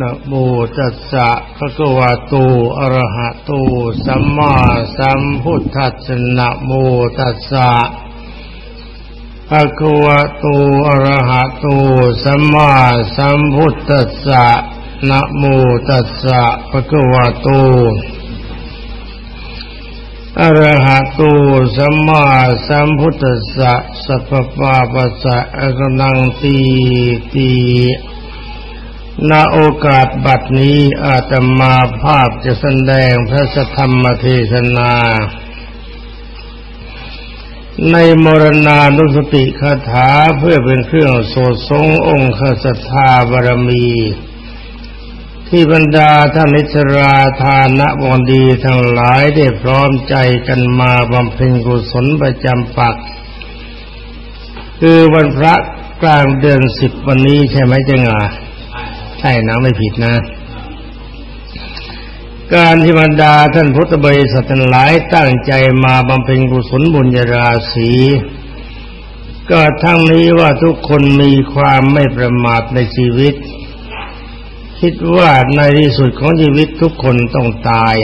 นะโมตัสสะภะคะวะโตอะระหะโตสัมมาสัมพุทธัสสะนะโมตัสสะภะคะวะโตอะระหะโตสัมมาสัมพุทธัสสะนะโมตัสสะภะคะวะโตอะระหะโตสัมมาสัมพุทธัสสะสัพพะปะปัสสะอะกนังตีตี ณโอกาสบัดนี้อาตมาภาพจะแสดงพระสธรรมเทศนา ในมรณานุสติคาถาเพื่อเป็นเครื่องโสดทรงองค์ศรัทธาบารมี ที่บรรดาท่านิสราทานะบอนดีทั้งหลายได้พร้อมใจกันมาบำเพ็ญกุศลประจำปัก คือวันพระกลางเดือนสิบวันนี้ใช่ไหมจังอะ ใช่นะไม่ผิดนะ การที่บรรดาท่านพุทธบริษัทหลายตั้งใจมาบำเพ็ญกุศลบุญญาราศีก็ทั้งนี้ว่าทุกคนมีความไม่ประมาทในชีวิต คิดว่าในที่สุดของชีวิตทุกคนต้องตาย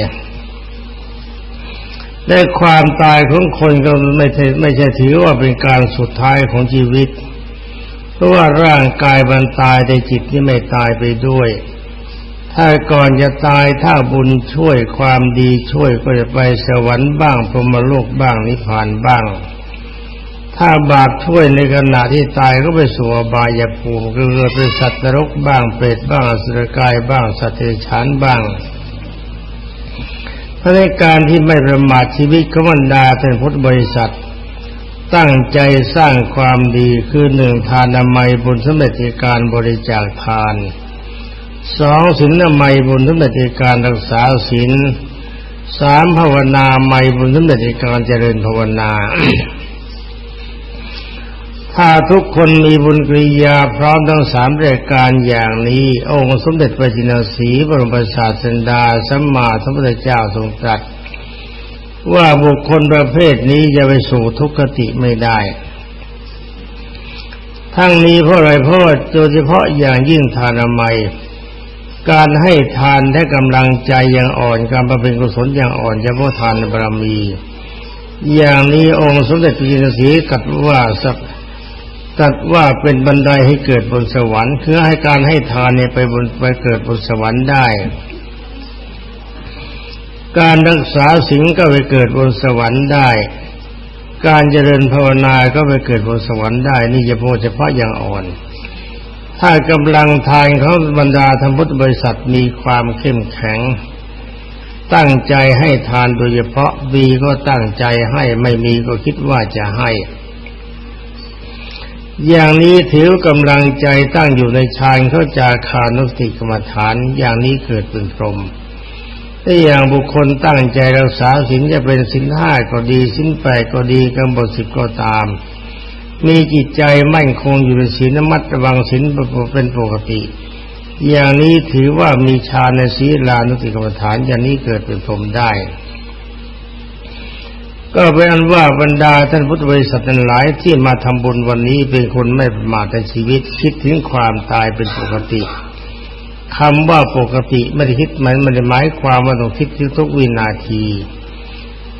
ได้ความตายของคนก็ไม่ใช่ไม่ใช่ถือว่าเป็นการสุดท้ายของชีวิต ราะว่าร่างกายบันตายแต่จิตนี่ไม่ตายไปด้วย ถ้าก่อนจะตายถ้าบุญช่วยความดีช่วยก็จะไปสวรรค์บ้างพรหมโลกบ้างนิพพานบ้าง ถ้าบาปช่วยในขณะที่ตายก็ไปสู่อบายภูมิก็เกิดเป็นสัตว์นรกบ้างเปรตบ้างสุรกายบ้างสัตว์เดรัจฉานบ้างเพราะในการที่ไม่ประมาทชีวิตขบันดาเป็นพุทธบริษัท ตั้งใจสร้างความดีคือหนึ่งทานนามัยบุญสมเด็จการบริจาคทานสองศีลนามัยบุญสมเด็จการรักษาศีลสามภาวนาใหม่บุญสมเด็จการเจริญภาวนา ถ้าทุกคนมีบุญกริยาพร้อมทั้งสามรายการอย่างนี้ องค์สมเด็จพระจินสีบรมศาสดาสัมมาสัมพุทธเจ้าทรงตรัส ว่าบุคคลประเภทนี้จะไปสู่ทุกขติไม่ได้ ทั้งนี้เพราะอะไรเพราะโดยเฉพาะอย่างยิ่งทานอมัย การให้ทานและกำลังใจอยังอ่อนการประเป็นกุศลอย่างอ่อนเฉพาะทานบารมี อย่างนี้องค์สมเด็จพระจินสีกัดว่าสัตัดว่าเป็นบันไดให้เกิดบนสวรรค์คือให้การให้ทานเนี่ยไปบนไปเกิดบนสวรรค์ได้ การรักษาสิ่งก็ไปเกิดบนสวรรค์ได้ การเจริญภาวนาก็ไปเกิดบนสวรรค์ได้ นี่จะพูดเฉพาะอย่างอ่อน ถ้ากำลังทานเขาบรรดาธรรมพุทธบริษัทมีความเข้มแข็ง ตั้งใจให้ทานโดยเฉพาะมีก็ตั้งใจให้ไม่มีก็คิดว่าจะให้ อย่างนี้ถือกำลังใจตั้งอยู่ในฌานเขาจาคานุสติกรรมฐาน อย่างนี้เกิดเป็นพรหม ถ้าอย่างบุคคลตั้งใจรักษาศีลจะเป็นศีลห้าก็ดีศีลแปดก็ดีกำหนดสิบก็ตาม มีจิตใจมั่นคงอยู่ในศีลมัดระวังศีลเป็นปกติ อย่างนี้ถือว่ามีฌานในศีลานุติกรรมฐานอย่างนี้เกิดเป็นพรมได้ ก็เป็นว่าบรรดาท่านพุทธบริษัทหลายที่มาทำบุญวันนี้เป็นคนไม่ประมาทในชีวิตคิดถึงความตายเป็นปกติ คำว่าปกติไม่ได้คิดมันไม่ได้หมายความว่าต้องคิดทุกวินาที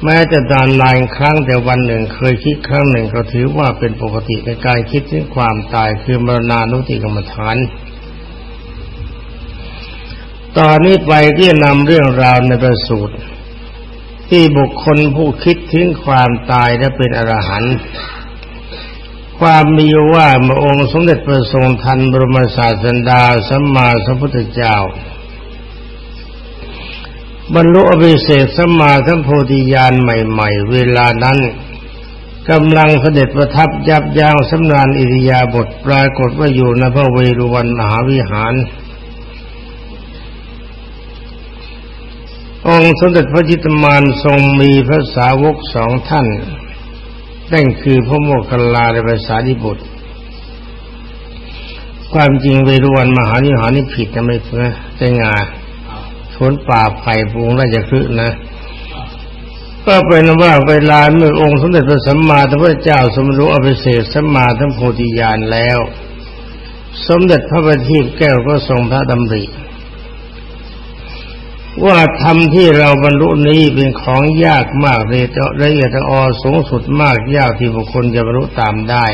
แม้แต่ดานลายครั้งแต่วันหนึ่ง เคยคิดครั้งหนึ่งก็ถือว่าเป็นปกติในการคิดถึงความตายคือมรณานุติกรรมฐาน ตอนนี้ไปที่นำเรื่องราวในประสูตร ที่บุคคลผู้คิดถึงความตายและเป็นอรหันต์ ความมีว่าเมื่อองค์สมเด็จพระทรงทันบรมศาสดาสัมมาสัมพุทธเจ้า บรรลุอภิเศษสัมมาสัมโพธิญาณใหม่ ๆ เวลานั้นกำลังเสด็จประทับยับยั้งสำนานอิริยาบถปรากฏว่าอยู่ในพระเวรุวันมหาวิหาร องค์สมเด็จพระจิตมานทรงมีพระสาวกสองท่าน นั่นคือพระโมคคัลลาในภาษาดิบุตร ความจริงเวรุวันมหานิหานี่ผิดนะไม่เพื่อใจงาชนป่าไผ่ปูงราชคฤห์นะ ก็เป็นว่าเวลาเมื่อองค์สมเด็จพระสัมมาสัมพุทธเจ้าสมรู้อภิเศษสัมมาทั้งโพธิญาณแล้ว สมเด็จพระบัณฑิตแก้วก็ทรงพระดำริ ว่าธรรมที่เราบรรลุนี้เป็นของยากมากเลยละเอียดอ่อนสูงสุดมากยากที่บุคคลจะบรรลุตามได้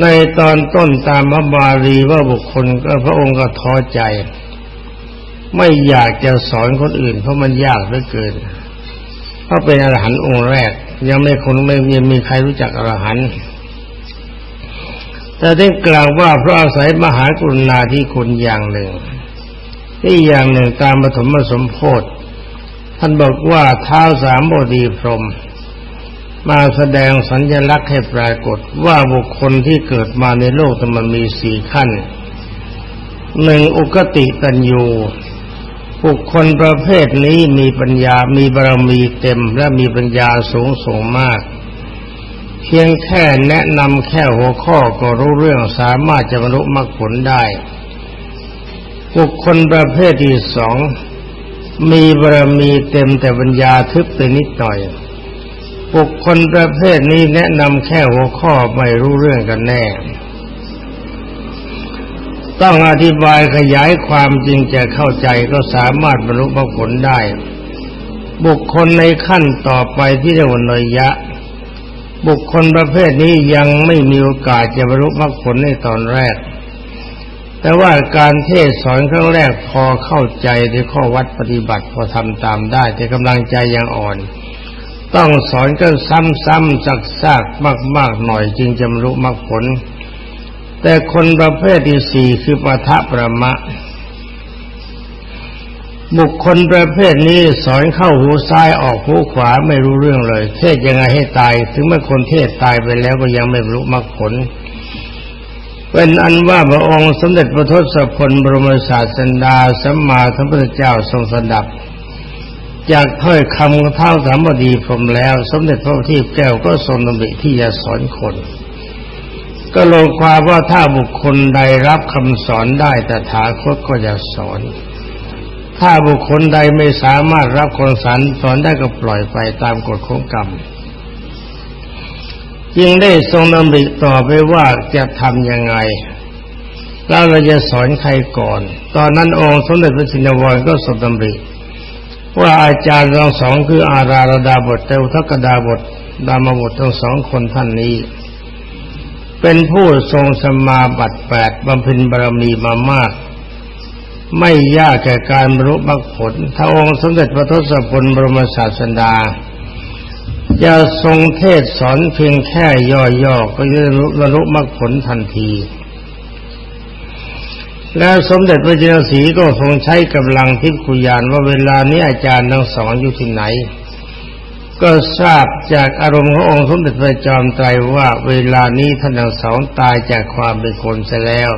ในตอนต้นตามพระบาลีว่าบุคคลก็พระองค์ก็ท้อใจ ไม่อยากจะสอนคนอื่น เพราะมันยากเหลือเกินเพราะเป็นอรหันต์องค์แรก ยังไม่คนไม่ยังมีใครรู้จักอรหันต์แต่ได้กล่าวว่าเพราะอาศัยมหากรุณาธิคุณอย่างหนึ่ง ที่อย่างหนึ่งตามปฐมสมโพธิท่านบอกว่าเท้าสามบดีพรหมมาแสดงสัญลักษณ์ให้ปรากฏว่าบุคคลที่เกิดมาในโลกมันมีสี่ขั้นหนึ่งอุกติตัญญูบุคคลประเภทนี้มีปัญญามีบารมีเต็มและมีปัญญาสูงส่งมาก เพียงแค่แนะนำแค่หัวข้อก็รู้เรื่องสามารถจะบรรลุมรรคผลได้ บุคคลประเภทที่สองมีบารมีเต็มแต่ปัญญาทึบไปนิดหน่อย บุคคลประเภทนี้แนะนำแค่หัวข้อไม่รู้เรื่องกันแน่ ต้องอธิบายขยายความจริงจะเข้าใจก็สามารถบรรลุมรรคผลได้ บุคคลในขั้นต่อไปที่เรียกว่านยะ บุคคลประเภทนี้ยังไม่มีโอกาสจะบรรลุมรรคผลในตอนแรก แต่ว่าการเทศสอนครั้งแรกพอเข้าใจในข้อวัดปฏิบัติพอทำตามได้ แต่กำลังใจยังอ่อน ต้องสอนกันซ้ำๆซากๆมาก ๆ หน่อยจึงจะรู้มรรคผล แต่คนประเภทที่สี่คือปะทะประมะ บุคคลประเภทนี้สอนเข้าหูซ้ายออกหูขวาไม่รู้เรื่องเลย เทศยังไงให้ตาย ถึงเมื่อคนเทศตายไปแล้วก็ยังไม่รู้มรรคผล เป็นอันว่าพระองค์สมเด็จพระทศพลบรมศาสดาสัมมาสัมพุทธเจ้าทรงสดับ จากถ้อยคำของเท้าสามดีพรมแล้ว สมเด็จพระที่แก้วก็ทรงดำริที่จะสอนคน ก็ลงความว่าถ้าบุคคลใดรับคำสอนได้แต่ถาคตก็จะสอน ถ้าบุคคลใดไม่สามารถรับคนสอนสอนได้ก็ปล่อยไปตามกฎของกรรม จึงได้ทรงดำริต่อไปว่าจะทำยังไง แล้วเราจะสอนใครก่อน ตอนนั้นองค์สมเด็จพระสินวรก็ทรงดำริว่าอาจารย์ทั้งสองคืออาราระดาบทเตวทักดาบทดามบททั้งสองคนท่านนี้ เป็นผู้ทรงสมาบัติแปดบำเพ็ญบารมีมามาก ไม่ยากแก่การบรรลุมรรคผล ถ้าองค์สมเด็จพระทศพลบรมศาสดา จะทรงเทศสอนเพียงแค่ย่อๆก็จะบรรลุมรรคผลทันที แล้วสมเด็จพระเจ้าสีก็ทรงใช้กำลังทิพคุยานว่าเวลานี้อาจารย์ทั้งสองอยู่ที่ไหน ก็ทราบจากอารมณ์ขององค์สมเด็จพระจอมไตรว่าเวลานี้ท่านทั้งสองตายจากความเป็นคนเสียแล้ว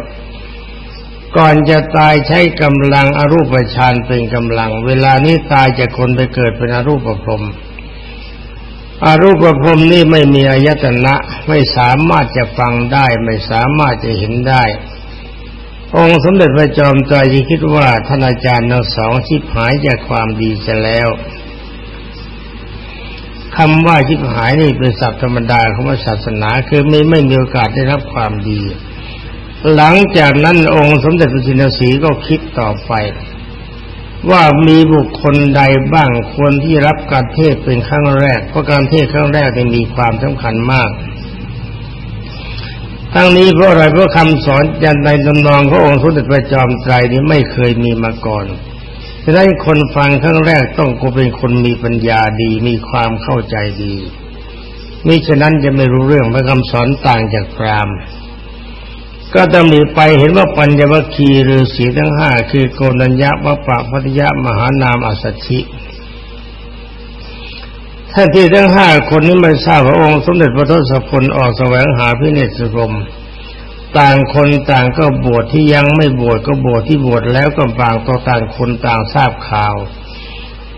ก่อนจะตายใช้กำลังอรูปฌานเป็นกำลัง เวลานี้ตายจากคนไปเกิดเป็นอรูปภพ อารูปภพนี้ไม่มีอายตนะ ไม่สามารถจะฟังได้ ไม่สามารถจะเห็นได้ องค์สมเด็จพระจอมไตรยคิดว่าท่านอาจารย์ทั้งสองชิบหายจากความดีจะแล้วคำว่าชิบหายนี่เป็นศัพท์ธรรมดาของศาสนา คือไม่ไม่มีโอกาสได้รับความดี หลังจากนั้นองค์สมเด็จพระจินสีก็คิดต่อไป ว่ามีบุคคลใดบ้างควรที่รับการเทศเป็นครั้งแรก เพราะการเทศครั้งแรกจะมีความสำคัญมาก ทั้งนี้เพราะอะไรเพราะคำสอนยันในตำนองพระองค์สมเด็จพระจอมไตรนี้ไม่เคยมีมาก่อนฉะนั้นคนฟังครั้งแรกต้องก็เป็นคนมีปัญญาดี มีความเข้าใจดีมิฉะนั้นจะไม่รู้เรื่องพระคำสอนต่างจากพรามณ์ ก็ดำริไปเห็นว่าปัญญวัคคีหรือสีทั้งห้าคือโกนัญญาวัปปะพัทยามหานามอสัชชิท่านที่ทั้งห้าคนนี้ไม่ทราบพระองค์สมเด็จพระทศพลออกแสวงหาพิเนศรมต่างคนต่างก็บวชที่ยังไม่บวชก็บวชที่บวชแล้วก็บางต่อต่างคนต่างทราบข่าว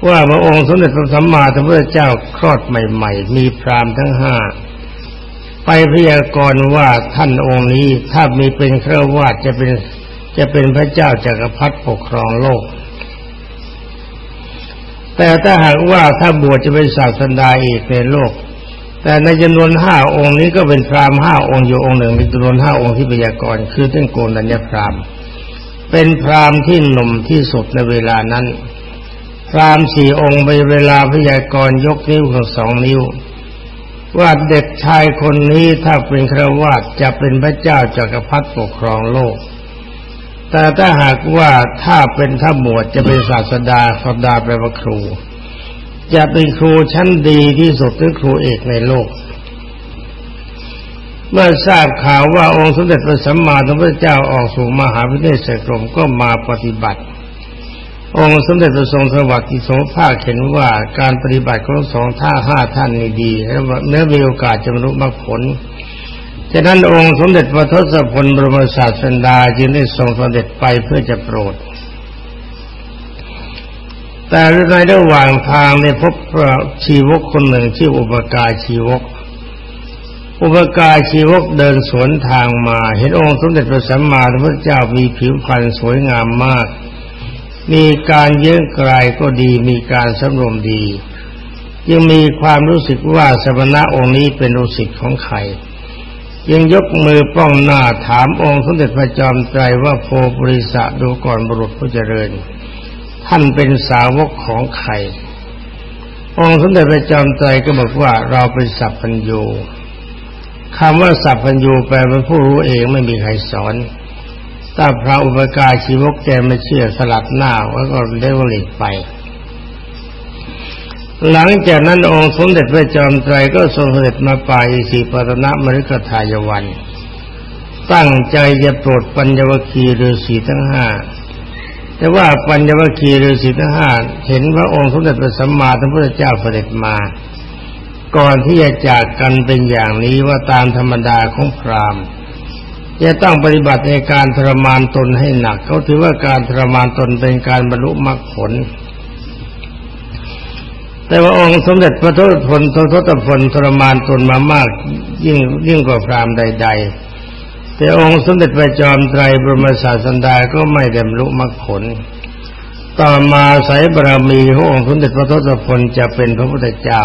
ว่าพระองค์สมเด็จพระสัมมาสัมพุทธเจ้าคลอดใหม่ ๆ มีพรามทั้งห้า ไปพยากรณ์ว่าท่านองค์นี้ถ้ามีเป็นเครวาดจะเป็นจะเป็นพระเจ้าจากักรพรรดิปกครองโลก แต่ถ้าหากว่าถ้าบวชจะเป็นศาสดาอีกในโลก แต่ในจำนวนห้าองค์นี้ก็เป็นพราหมณ์ห้าองค์อยู่องค์หนึ่งมีจำนวนห้าองค์ที่พยากรณ์คือท่านโกนัญญพราหมณ์ เป็นพราหมณ์ที่หนุ่มที่สุดในเวลานั้น พรามสี่องค์ไปเวลาพยากรณ์ยกนิ้วของสองนิ้ววาเด็กชายคนนี้ถ้าเป็นครวาสจะเป็นพระเจ้าจากักรพรรดิปกครองโลก แต่ถ้าหากว่าถ้าเป็นถ้าบวชจะเป็นศาสดาศาสดาแปลว่าครู จะเป็นครูชั้นดีที่สุดหรือครูเอกในโลก เมื่อทราบข่าวว่าองค์สมเด็จพระสัมมาสัมพุทธเจ้าออกสู่มหาวิทยาลัยกรมก็มาปฏิบัติ องค์สมเด็จพระทรงสวัสดิ์ทรงภาคเห็นว่าการปฏิบัติของสองท่าห้าท่านนี่ดีและเนื้อมีโอกาสจะบรรลุมรรคผลฉะนั้นองค์สมเด็จพระทศพลบรมศาสดาจึงได้ทรงสเสด็จไปเพื่อจะโปรด แต่ในระหว่างทางได้พบชีวกคนหนึ่งชื่ออุปการชีวก อุปการชีวกเดินสวนทางมา เห็นองค์สมเด็จพระสัมมาสัมพุทธเจ้ามีผิวพรรณสวยงามมาก มีการเยื้องกลายก็ดีมีการสำรวมดี ยังมีความรู้สึกว่าสมณะองค์นี้เป็นอุสิทธิ์ของใครยังยกมือป้องหน้าถามองค์สมเด็จพระจอมไตรว่าโพบริษะดูก่อนบุรุษผู้เจริญ ท่านเป็นสาวกของใครองค์สมเด็จพระจอมไตรก็บอกว่าเราเป็นสัพพัญญูคำว่าสัพพัญญูแปลเป็นผู้รู้เองไม่มีใครสอน ถ้าพระอุปการชีวกแกไม่เชื่อสลัดหน้าแล้วก็เลี้ยวหลีกไป หลังจากนั้นองค์สมเด็จพระจอมไตรก็ทรงเสด็จมาป่าอิสิปตนะมฤคทายวัน ตั้งใจจะโปรดปัญญวคีฤาษีทั้งห้าแต่ว่าปัญญวคีฤาษีทั้งห้าเห็นว่าองค์สมเด็จพระสัมมาสัมพุทธเจ้าเสด็จมา ก่อนที่จะจากกันเป็นอย่างนี้ว่าตามธรรมดาของพราหมณ์ จะต้องปฏิบัติในการทรมานตนให้หนัก เขาถือว่าการทรมานตนเป็นการบรรลุมรรคผล แต่ว่าองค์สมเด็จพระทศพลทศพลทรมานตนมามาก ยิ่งยิ่งกว่าพรามใด ๆ แต่องค์สมเด็จพระจอมไตรบรมศาสันดาก็ไม่ได้บรรลุมรรคผล ต่อมาสายบารมีขององค์สมเด็จพระทศพลจะเป็นพระพุทธเจ้า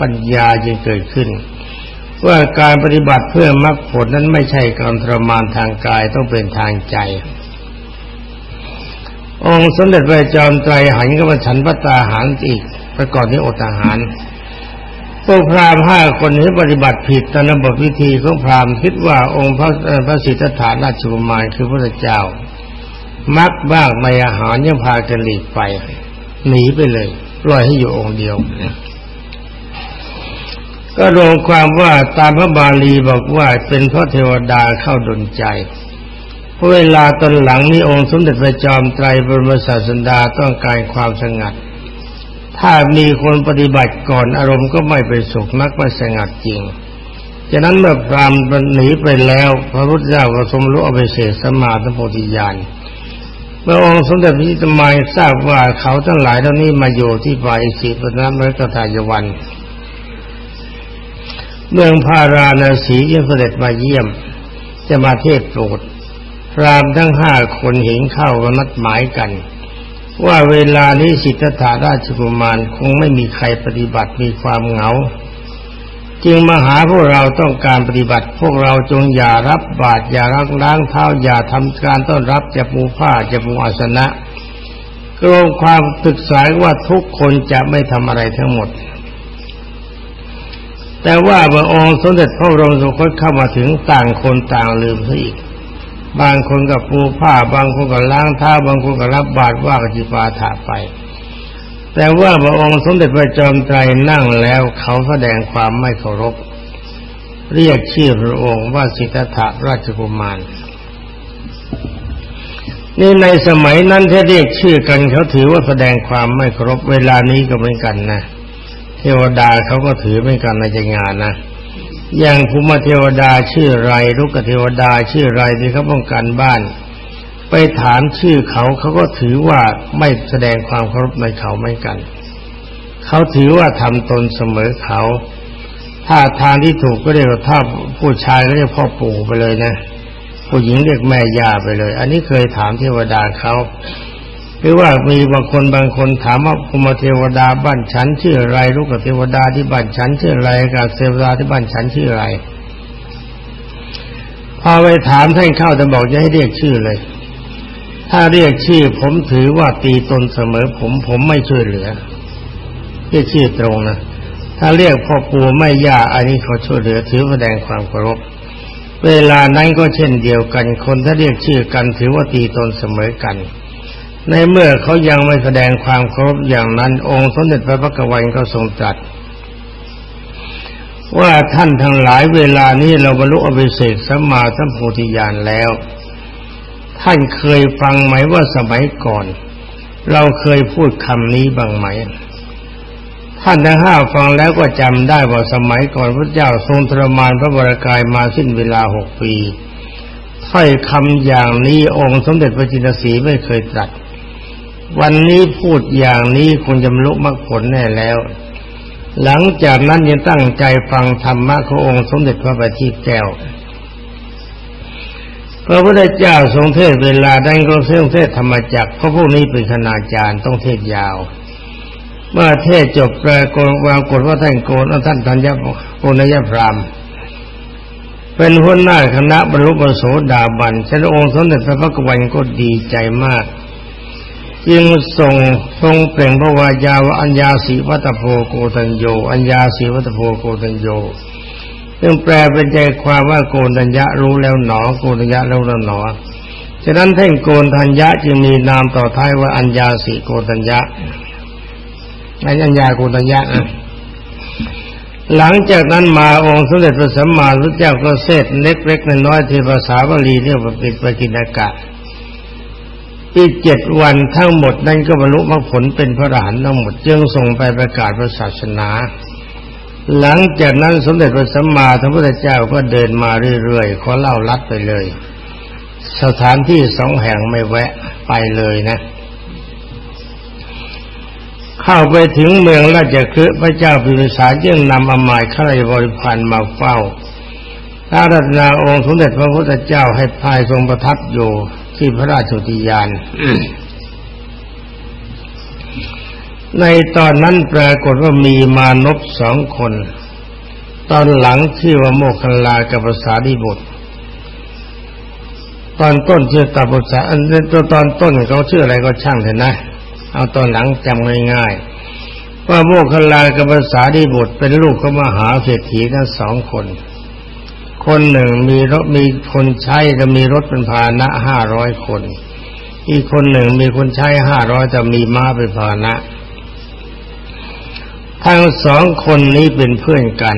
ปัญญาจึงเกิดขึ้น ว่าการปฏิบัติเพื่อมรรคผลนั้นไม่ใช่การทรมานทางกายต้องเป็นทางใจ องค์สมเด็จพระจอมไตรหันก็มาฉันพระตาหารอีกประกอบด้วยอดอาหารพวกพราหมณ์ห้าคนนี้ปฏิบัติผิดตามระบบวิธีของพราหมณ์คิดว่าองค์พระพระสิทธัตถาราชกุมารคือพระเจ้า มักบ้างในอาหารยังพากันหลีกไป หนีไปเลยปล่อยให้อยู่องค์เดียว ก็รวมความว่าตามพระบาลีบอกว่าเป็นเพราะเทวดาเข้าดลใจเพราะเวลาตอนหลังนี้องค์สมเด็จพระจอมไตรบรมศาสดาต้องการความสงัด ถ้ามีคนปฏิบัติก่อนอารมณ์ก็ไม่ไปสุขนักไม่สงัดจริงฉะนั้นเมื่อพรามหนีไปแล้ว พระพุทธเจ้าก็ทรงรู้อภิเศษสมาธิโพธิญาณเมื่อองค์สมเด็จพระจิตมัยทราบว่าเขาทั้งหลายเหล่านี้มาอยู่ที่ป่าอิสิปตนมฤคทายวัน เมืองพาราณสียังเสด็จมาเยี่ยม จะมาเทศโปรดพรามทั้งห้าคนเห็นเข้าก็นัดหมายกัน ว่าเวลานี้สิทธัตถาราชกุมารคงไม่มีใครปฏิบัติมีความเหงา จึงมาหาพวกเราต้องการปฏิบัติ พวกเราจงอย่ารับบาตรอย่ารักล้างเท้าอย่าทำการต้อนรับจะปูผ้าจะปูอาสนะกรมความศึกษาว่าทุกคนจะไม่ทำอะไรทั้งหมด แต่ว่าเมื่อองค์สมเด็จพระบรมสุคตเข้ามาถึงต่างคนต่างลืมซะอีก บางคนกับปูผ้า บางคนกับล้างเท้าบางคนกับรับบาตรว่ากจิปาถาไป แต่ว่าพระองค์สมเด็จพระจอมไตรนั่งแล้วเขาแสดงความไม่เคารพ เรียกชื่อพระองค์ว่าสิทธัตถราชกุมารนี่ในสมัยนั้นถ้าเรียกชื่อกันเขาถือว่าแสดงความไม่เคารพเวลานี้ก็เหมือนกันนะ ทวดาเขาก็ถือเป็นการในงานนะอย่างภูมิเทวดาชื่อไรลูกเทวดาชื่อไรที่เขาป้องกันบ้าน ไปถามชื่อเขาเขาก็ถือว่าไม่แสดงความเคารพในเขาไม่กัน เขาถือว่าทำตนเสมอเขา ถ้าทางที่ถูกก็เรียกว่าถ้าผู้ชายก็เรียกพ่อปู่ไปเลยนะ ผู้หญิงเรียกแม่ย่าไปเลย อันนี้เคยถามเทวดาเขา รือว่ามีบางคนบางคนถามว่าภูมิเทวดาบ้านฉันชื่ออะไรลูกเทวดาที่บ้านฉันชื่ออะไรกับเทวดาที่บ้านฉันชื่ออะไรพอไปถามท่านเข้าแต่บอกจะให้เรียกชื่อเลย ถ้าเรียกชื่อ ผมถือว่าตีตนเสมอ ผมผมไม่ช่วยเหลือเรียกชื่อตรงนะถ้าเรียกพ่อปู่ไม่ย่าอันนี้เขาช่วยเหลือ ถือแสดงความเคารพเวลานั้นก็เช่นเดียวกัน คนถ้าเรียกชื่อกันถือว่าตีตนเสมอกัน ในเมื่อเขายังไม่แสดงความเคารพอย่างนั้น องค์สมเด็จพระพักวันก็ทรงตรัสว่าท่านทั้งหลายเวลานี้เราบรรลุอภิเศษสัมมาสัมโพธิญาณแล้ว ท่านเคยฟังไหมว่าสมัยก่อน เราเคยพูดคำนี้บ้างไหม ท่านทั้งห้าฟังแล้วก็จำได้ว่าสมัยก่อนพระเจ้าทรงทรมานพระบรากายมาสิ้นเวลาหกปีถ้อยคำอย่างนี้องค์สมเด็จพระจินสีไม่เคยตรัส วันนี้พูดอย่างนี้คงจะบรรลุมรรคผลแน่แล้ว หลังจากนั้นยังตั้งใจฟังธรรมะขององค์สมเด็จพระบัณฑิตแก้วพระพุทธเจ้าทรงเทศเวลาได้ก็เทศธรรมจักเพราะพวกนี้เป็นคณาจารย์ต้องเทศยาว เมื่อเทศจบแปลกวางกฎว่าท่านโกนท่านธัญญาโกนยพรามเป็นหัวหน้าคณะบรรลุปโสดาบันฉันองค์สมเด็จพระพักวันก็ดีใจมาก จึงส่งทรงเปล่งพระวายาวอัญญาสีวัตโพโกตัญโย อัญญาสีวัตโพโกตัญโยซึ่งแปลเป็นใจความว่าโกนัญญะรู้แล้วหนอ โกนัญญะรู้แล้วหนอ ฉะนั้นท่านโกนทัญญะจึงมีนามต่อท้ายว่าอัญญาสีโกตัญญะอัญญาโกตัญญะหลังจากนั้นมาองค์สมเด็จพระสัมมาสัมพุทธเจ้าก็เสดเล็กๆน้อยๆที่ภาษาบาลีเรียกว่าปิดปกินากะ อีกเจ็ดวันทั้งหมดนั้นก็บรรลุมรรคผลเป็นพระอรหันต์ทั้งหมดจึงส่งไปประกาศพระศาสนา หลังจากนั้นสมเด็จพระสัมมาสัมพุทธเจ้าก็เดินมาเรื่อยๆขอเล่าลัดไปเลย สถานที่สองแห่งไม่แวะไปเลยนะ เข้าไปถึงเมืองราชคฤห์พระเจ้าพิมพิสารจึงนำอมายข้าราชบริพารมาเฝ้าอารัธนาองค์สมเด็จพระพุทธเจ้าให้พายทรงประทับอยู่ ที่พระราชุติยาน ในตอนนั้นปรากฏว่ามีมานพสองคน ตอนหลังชื่อว่าโมคคลากับภาษาดิบุตร ตอนต้นชื่อตาบุษาอันตัวตอนต้นเขาชื่ออะไรก็ช่างเถอะนะ เอาตอนหลังจำง่ายๆว่าโมคคลากับภาษาดิบุตรเป็นลูกของมหาเศรษฐีทั้งสองคน คนหนึ่งมีรถมีคนใช้จะมีรถเป็นพาหนะห้าร้อยคน อีกคนหนึ่งมีคนใช้ห้าร้อยจะมีม้าเป็นพาหนะ ทั้งสองคนนี้เป็นเพื่อนกัน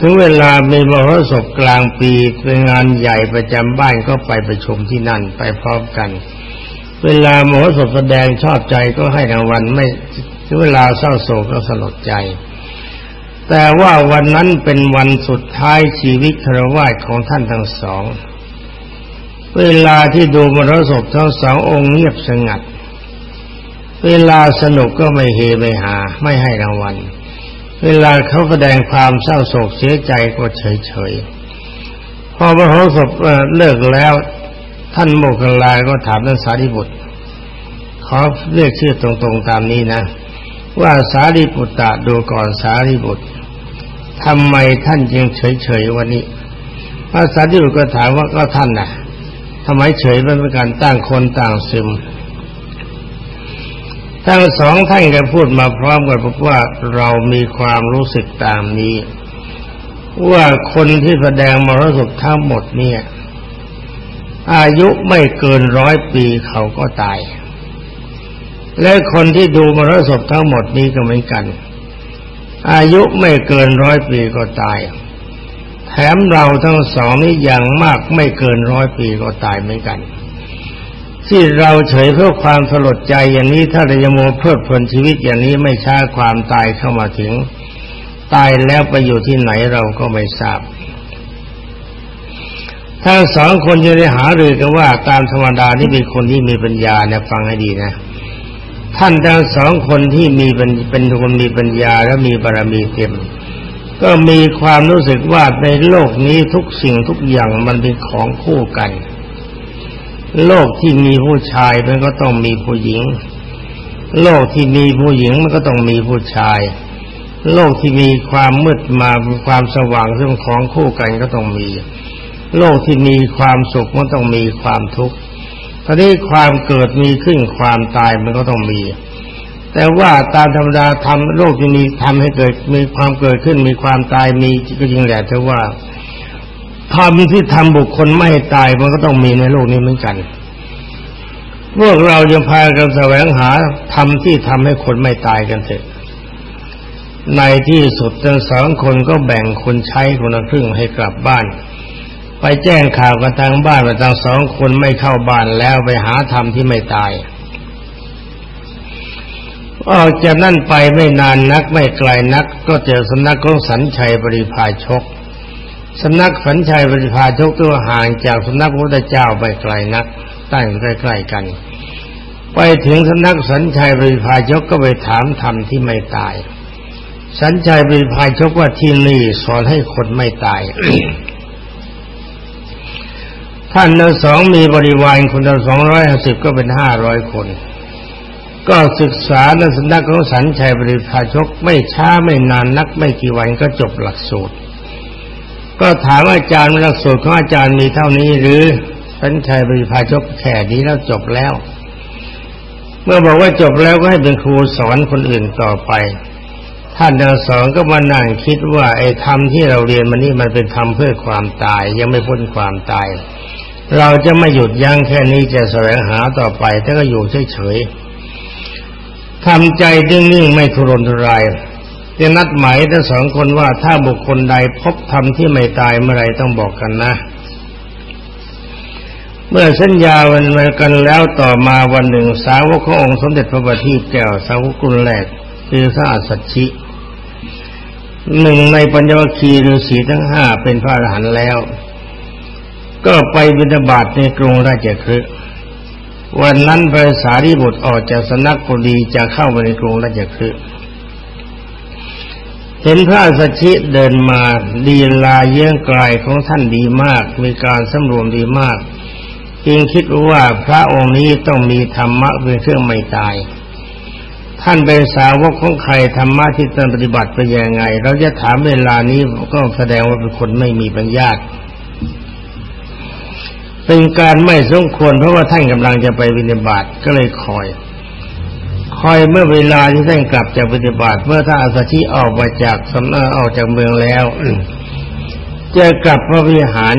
ถึงเวลามีมหรสพกลางปีเป็นงานใหญ่ประจำบ้านก็ไปประชุมที่นั่นไปพร้อมกัน เวลามหรสพแสดงชอบใจก็ให้รางวัลไม่ถึงเวลาเศร้าโศกก็สลดใจ แต่ว่าวันนั้นเป็นวันสุดท้ายชีวิตครวญของท่านทั้งสอง เวลาที่ดูมรสพทั้งสององค์เงียบสงัด เวลาสนุกก็ไม่เฮไม่หา ไม่ให้รางวัล เวลาเขาแสดงความเศร้าโศกเสียใจก็เฉยเฉยพอมรสพเลิกแล้วท่านโมกขลายก็ถามท่านสารีบุตร ขอเรียกชื่อตรงๆตามนี้นะ ว่าสารีบุตรดูก่อนสารีบุตร ทำไมท่านจึงเฉยๆวันนี้พระสารีบุตรก็ถามว่าก็ท่านน่ะทำไมเฉยเป็นการตั้งคนต่างซึมทั้งสองท่านก็พูดมาพร้อมกันบอกว่าเรามีความรู้สึกตามนี้ ว่าคนที่แสดงมรสพทั้งหมดเนี่ย อายุไม่เกินร้อยปีเขาก็ตาย และคนที่ดูมรสพทั้งหมดนี้ก็เหมือนกัน อายุไม่เกินร้อยปีก็ตาย แถมเราทั้งสองนี้อย่างมากไม่เกินร้อยปีก็ตายเหมือนกัน ที่เราเฉยเพื่อความสลดใจอย่างนี้ถ้าเราจะโมเพลิดเพลินชีวิตอย่างนี้ไม่ช้าความตายเข้ามาถึง ตายแล้วไปอยู่ที่ไหนเราก็ไม่ทราบทั้งสองคนจะได้หารือกันว่าตามธรรมดาที่มีคนที่มีปัญญาเนี่ยฟังให้ดีนะ ท่านทั้งสองคนที่มีเป็นคนมีปัญญาและมีบารมีเต็ม ก็มีความรู้สึกว่าในโลกนี้ทุกสิ่งทุกอย่างมันเป็นของคู่กัน โลกที่มีผู้ชายมันก็ต้องมีผู้หญิง โลกที่มีผู้หญิงมันก็ต้องมีผู้ชาย โลกที่มีความมืดมาความสว่างซึ่งของคู่กันก็ต้องมี โลกที่มีความสุขมันต้องมีความทุกข์ ตอนนี้ความเกิดมีขึ้นความตายมันก็ต้องมี แต่ว่าตามธรรมดาทำโลกที่มีทำให้เกิดมีความเกิดขึ้นมีความตายมีก็จริงแหละแต่ว่าทำที่ทำบุคคลไม่ตายมันก็ต้องมีในโลกนี้เหมือนกัน พวกเราจะพากันแสวงหาทำที่ทำให้คนไม่ตายกันเถอะในที่สุดทั้งสองคนก็แบ่งคนใช้คนละครึ่งให้กลับบ้าน ไปแจ้งข่าวกันทางบ้านว่าทั้งสองคนไม่เข้าบ้านแล้วไปหาธรรมที่ไม่ตายออกจากนั่นไปไม่นานนักไม่ไกลนัก ก็เจอสำนักของสันชัยบริพาชกสำนักสันชัยบริพาชกตัวห่างจากสำนักพระพุทธเจ้าไปไกลนักตั้งใกล้ๆกัน ไปถึงสำนักสันชัยบริพาชกก็ไปถามธรรมที่ไม่ตาย สัญชัยเป็นพาชกว่าที่นี่สอนให้คนไม่ตาย ท่านทั้งสองมีบริวารคนละสองร้อยห้าสิบก็เป็นห้าร้อยคน ก็ศึกษาในสำนักของสัญชัยบริพาชกไม่ช้าไม่นานนักไม่กี่วันก็จบหลักสูตร ก็ถามอาจารย์หลักสูตรของอาจารย์มีเท่านี้หรือสัญชัยบริพาชกแค่นี้แล้วจบแล้ว เมื่อบอกว่าจบแล้วก็ให้เป็นครูสอนคนอื่นต่อไป ท่านทั้งสองก็มานั่งคิดว่าไอ้ธรรมที่เราเรียนมันนี่มันเป็นธรรมเพื่อความตาย ยังไม่พ้นความตาย เราจะไม่หยุดยั้งแค่นี้จะแสวงหาต่อไปถ้าก็อยู่เฉยๆทำใจนิ่งๆไม่ทุรนทุรายจะนัดหมายทั้งสองคนว่าถ้าบุคคลใดพบธรรมที่ไม่ตายเมื่อไรต้องบอกกันนะ เมื่อสัญญาวันมากันแล้วต่อมาวันหนึ่ง สาวกขององค์สมเด็จพระบัณฑิตแก้วสาวกุลแรกคือพระอัสสชิหนึ่งในปัญญวคีฤาษีทั้งห้าเป็นพระอรหันต์แล้ว ก็ไปบิณฑบาตในกรุงราชคฤห์วันนั้นพระสารีบุตรออกจากสนักพอดีจะเข้าไปในกรุงราชคฤห์เห็นพระสัชชิเดินมาดีลาเยื่องกลายของท่านดีมาก มีการสำรวมดีมาก จึงคิดว่าพระองค์นี้ต้องมีธรรมะเป็นเครื่องไม่ตาย ท่านเป็นสาวกของใครธรรมะที่ท่านปฏิบัติไปยังไง เราจะถามเวลานี้ก็แสดงว่าเป็นคนไม่มีปัญญา เป็นการไม่สมควรเพราะว่าท่านกำลังจะไปวินิบาตก็เลยคอย คอยเมื่อเวลาที่ท่านกลับจากปฏิบัติเมื่อท่านอาสชิออกมาจากสำนักออกจากเมืองแล้วจะกลับพระวิหาร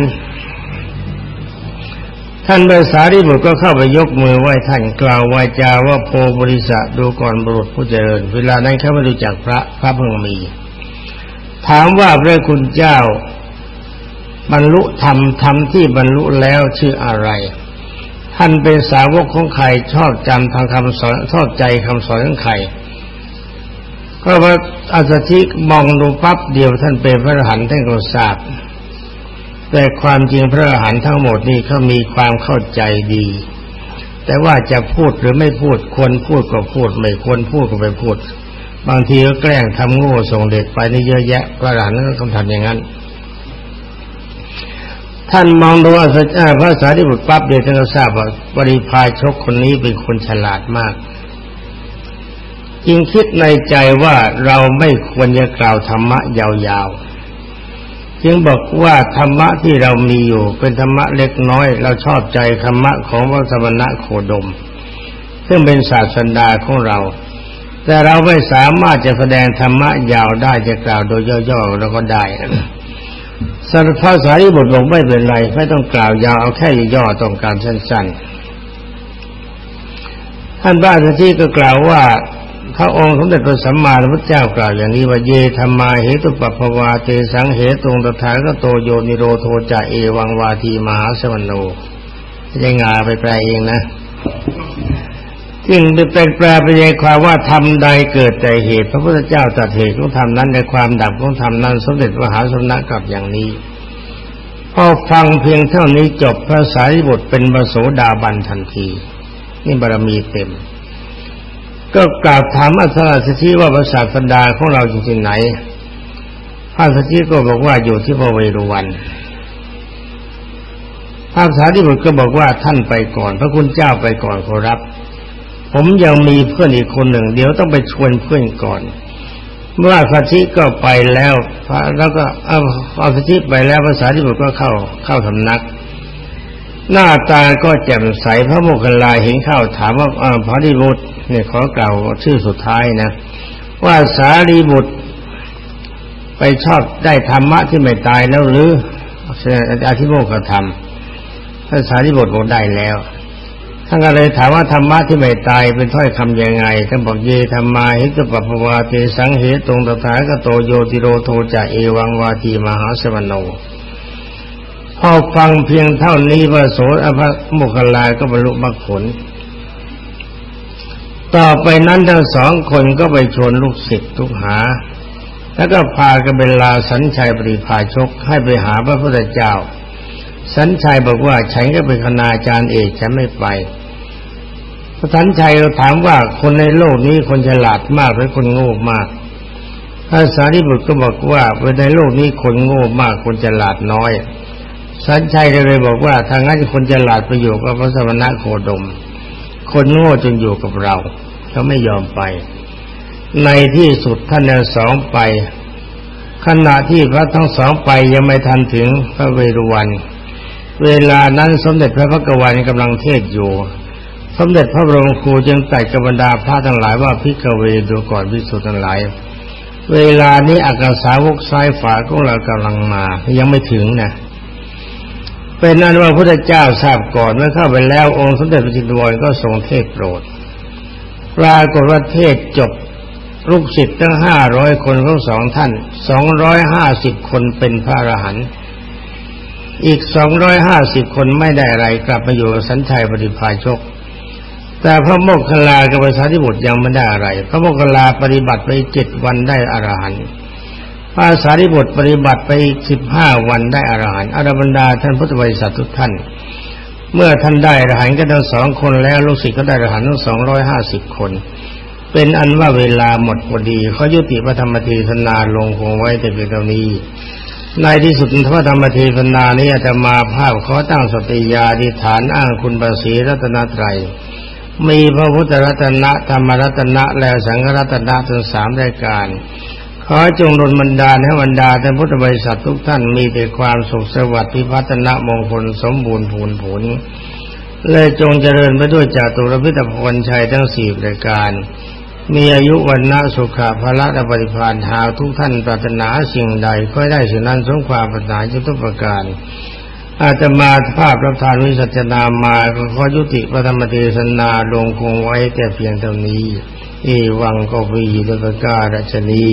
ท่านเบสารีบุตรก็เข้าไปยกมือไหว้ท่านกล่าววาจาว่าโพบริษัทดูก่อนบุรุษผู้เจริญ เวลานั้นเขาไม่รู้จักพระพระเพิ่งมี ถามว่าพระคุณเจ้า บรรลุธรรมธรรมที่บรรลุแล้วชื่ออะไร ท่านเป็นสาวกของใครชอบจำทางคำสอนชอบใจคำสอนของใครก็ว่าอาสชิมองดูปั๊บเดียวท่านเป็นพระอรหันต์ท่านก็ทราบแต่ความจริงพระอรหันต์ทั้งหมดนี่เขามีความเข้าใจดี แต่ว่าจะพูดหรือไม่พูดควรพูดก็พูด ไม่ควรพูดก็ไม่พูด บางทีก็แกล้งทำโง่ส่งเด็กไปนี่เยอะแยะพระอรหันต์ก็ทำอย่างนั้น ท่านมองดูว่าพระสารีบุตรปั๊บเดียวท่านก็ทราบว่าบริพายชกคนนี้เป็นคนฉลาดมาก จึงคิดในใจว่าเราไม่ควรจะกล่าวธรรมะยาวๆ จึงบอกว่าธรรมะที่เรามีอยู่เป็นธรรมะเล็กน้อย เราชอบใจธรรมะของพระสมณะโคดม ซึ่งเป็นศาสดาของเรา แต่เราไม่สามารถจะแสดงธรรมะยาวได้จะกล่าวโดยย่อๆเราก็ได้ สัพพะสารีบุตรบอกไม่เป็นไร ไม่ต้องกล่าวยาวเอาแค่ย่อต้องการสั้นๆ ท่านบ้านที่ก็กล่าวว่าพระองค์สมเด็จพระสัมมาสัมพุทธเจ้ากล่าวอย่างนี้ว่าเยธรรมาเหตุปปภวาเตสังเหตุงตถาคโตโยนิโรโทจะเอวังวาทีมหาสวรโนยังงาไปแปลเองนะ จึงเป็นแปลไปในความว่าทำใดเกิดแต่เหตุ พระพุทธเจ้าตัดเหตุของธรรมนั้นในความดับของธรรมนั้นสมเด็จมหาสมณะกลับอย่างนี้พอฟังเพียงเท่านี้จบพระสารีบุตรเป็นบโสดาบันทันทีนี่บารมีเต็ม ก็กราบถามอาสาสชิว่าภาษาสันดาของเราอยู่ที่ไหนพระสัชชิก็บอกว่าอยู่ที่พระเวรุวันพระสารีบุตรก็บอกว่าท่านไปก่อน พระคุณเจ้าไปก่อนขอรับ ผมยังมีเพื่อนอีกคนหนึ่ง เดี๋ยวต้องไปชวนเพื่อนก่อนเมื่อสัชชิก็ไปแล้วแล้วก็เอาอาสัชชิไปแล้วภาษาที่บุตรก็เข้าเข้าสำนัก หน้าตาก็แจ่มใสพระโมคคัลลาเห็นเข้าถามว่าพระดิบุตรเนี่ยขอกล่าวชื่อสุดท้ายนะ ว่าสารีบุตร ไปชอบได้ธรรมะที่ไม่ตายแล้วหรืออาธิโมกธรรมท่านสารีบุตรบอกได้แล้ว ท่านก็เลยถามว่าธรรมะที่ไม่ตายเป็นถ้อยคำยังไงท่านบอกเยธรรมาหิตปปวาเตสังเหตรงตถาคโตโยติโรโทจะเอวังวาทีมหาสวโนพอฟังเพียงเท่านี้พระโสดพระโมคคัลลาก็บรรลุมรรคผล ต่อไปนั้นทั้งสองคนก็ไปชวนลูกศิษย์ทุกหา แล้วก็พากันเปลาสัญชัยปริพาชกให้ไปหาพระพุทธเจ้า สัญชัยบอกว่าฉันก็เป็นคณาจารย์เอกฉันไม่ไป พระสัญชัยเราถามว่าคนในโลกนี้คนฉลาดมากหรือคนโง่มากพระสารีบุตรก็บอกว่าในโลกนี้คนโง่มากคนฉลาดน้อย สันชัยก็เลยบอกว่าทางนั้นคนจะหลาดไปอยู่กับพระสมณะโคดม คนโง่จึงอยู่กับเราเขาไม่ยอมไป ในที่สุดท่านทั้งสองไป ขณะที่พระทั้งสองไปยังไม่ทันถึงพระเวรุวัน เวลานั้นสมเด็จพระพักวันกำลังเทศอยู่ สมเด็จพระบรมครูจึงตัดกับบรรดาพระทั้งหลายว่าพิกเวดูก่อนพิสุทั้งหลาย เวลานี้อากาศสาวกซ้ายฝาของเรากำลังมา ยังไม่ถึงนะเป็นนั้นว่าพระพุทธเจ้าทราบก่อนเมื่อเข้าไปแล้วองค์สมเด็จพระจินวรก็ทรงเทศโปรดปรากฏว่าเทศจบลูกศิษย์ตั้งห้าร้อยคนของสองท่านสองร้อยห้าสิบคนเป็นพระอรหันต์อีกสองร้อยห้าสิบคนไม่ได้อะไรกลับมาอยู่สัญชัยปฏิภาชก แต่พระโมกขลากับภาษาที่บุตรยังไม่ได้อะไร พระโมกขลาปฏิบัติไปเจ็ดวันได้อรหันต์พระสารีบุตรปฏิบัติไปอีกสิบห้าวันได้อรหันต์อรบรรดาท่านพุทธบริษัททุกท่าน เมื่อท่านได้อรหันต์ก็ทั้งสองคนแล้วลูกศิษย์ก็ได้อรหันต์ทั้งสองร้อยห้าสิบคน เป็นอันว่าเวลาหมดพอดีเขายุติพระธรรมเทศนาลงคงไว้แต่เพียงเท่านี้ในที่สุดพระธรรมเทศนานี้อาจะมาภาพขอตั้งสติยาดิฐานอ้างคุณบาสีรัตนตรัย มีพระพุทธรัตนะธรรมรัตนะและสังฆรัตนะทั้งสามรายการ ขอจงดลบรรดาให้บรรดาท่านพุทธบริษัททุกท่านมีแต่ความสุขสวัสดิ์พิพัฒนะมงคลสมบูรณ์ผลผลเลยจงเจริญไปด้วยจาตุรพิตพลชัยทั้งสี่รายการ มีอายุวันนาสุขภาละและปฏิภาณหาทุกท่านปรารถนาสิ่งใดก็ได้สิ่งนั้นสมความปรารถนาทุกประการ อาจจะมาภาพรับทานวิสัชนามาขอยุติปฐมเทศนาลงคงไว้แต่เพียงเท่านี้ เอวังก็วีดุปการชนี